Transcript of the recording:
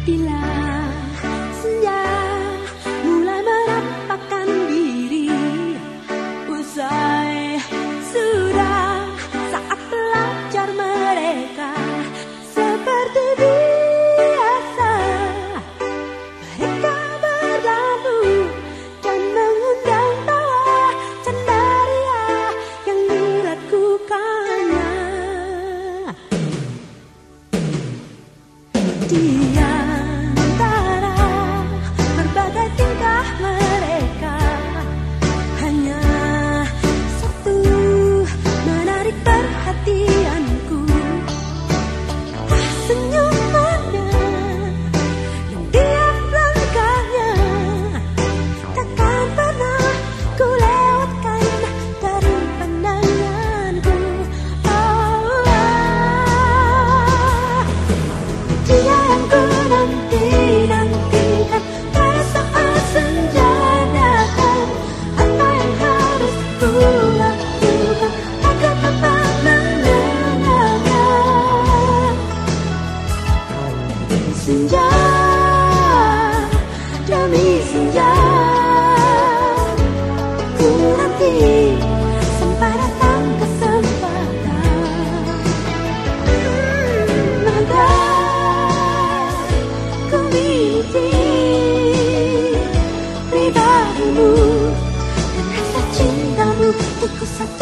Bila senja mulai merapatkan diri Usai sudah saat belajar mereka Seperti biasa Mereka berlalu dan mengundang bawa Cendaria yang menurutku kana di. cosa tu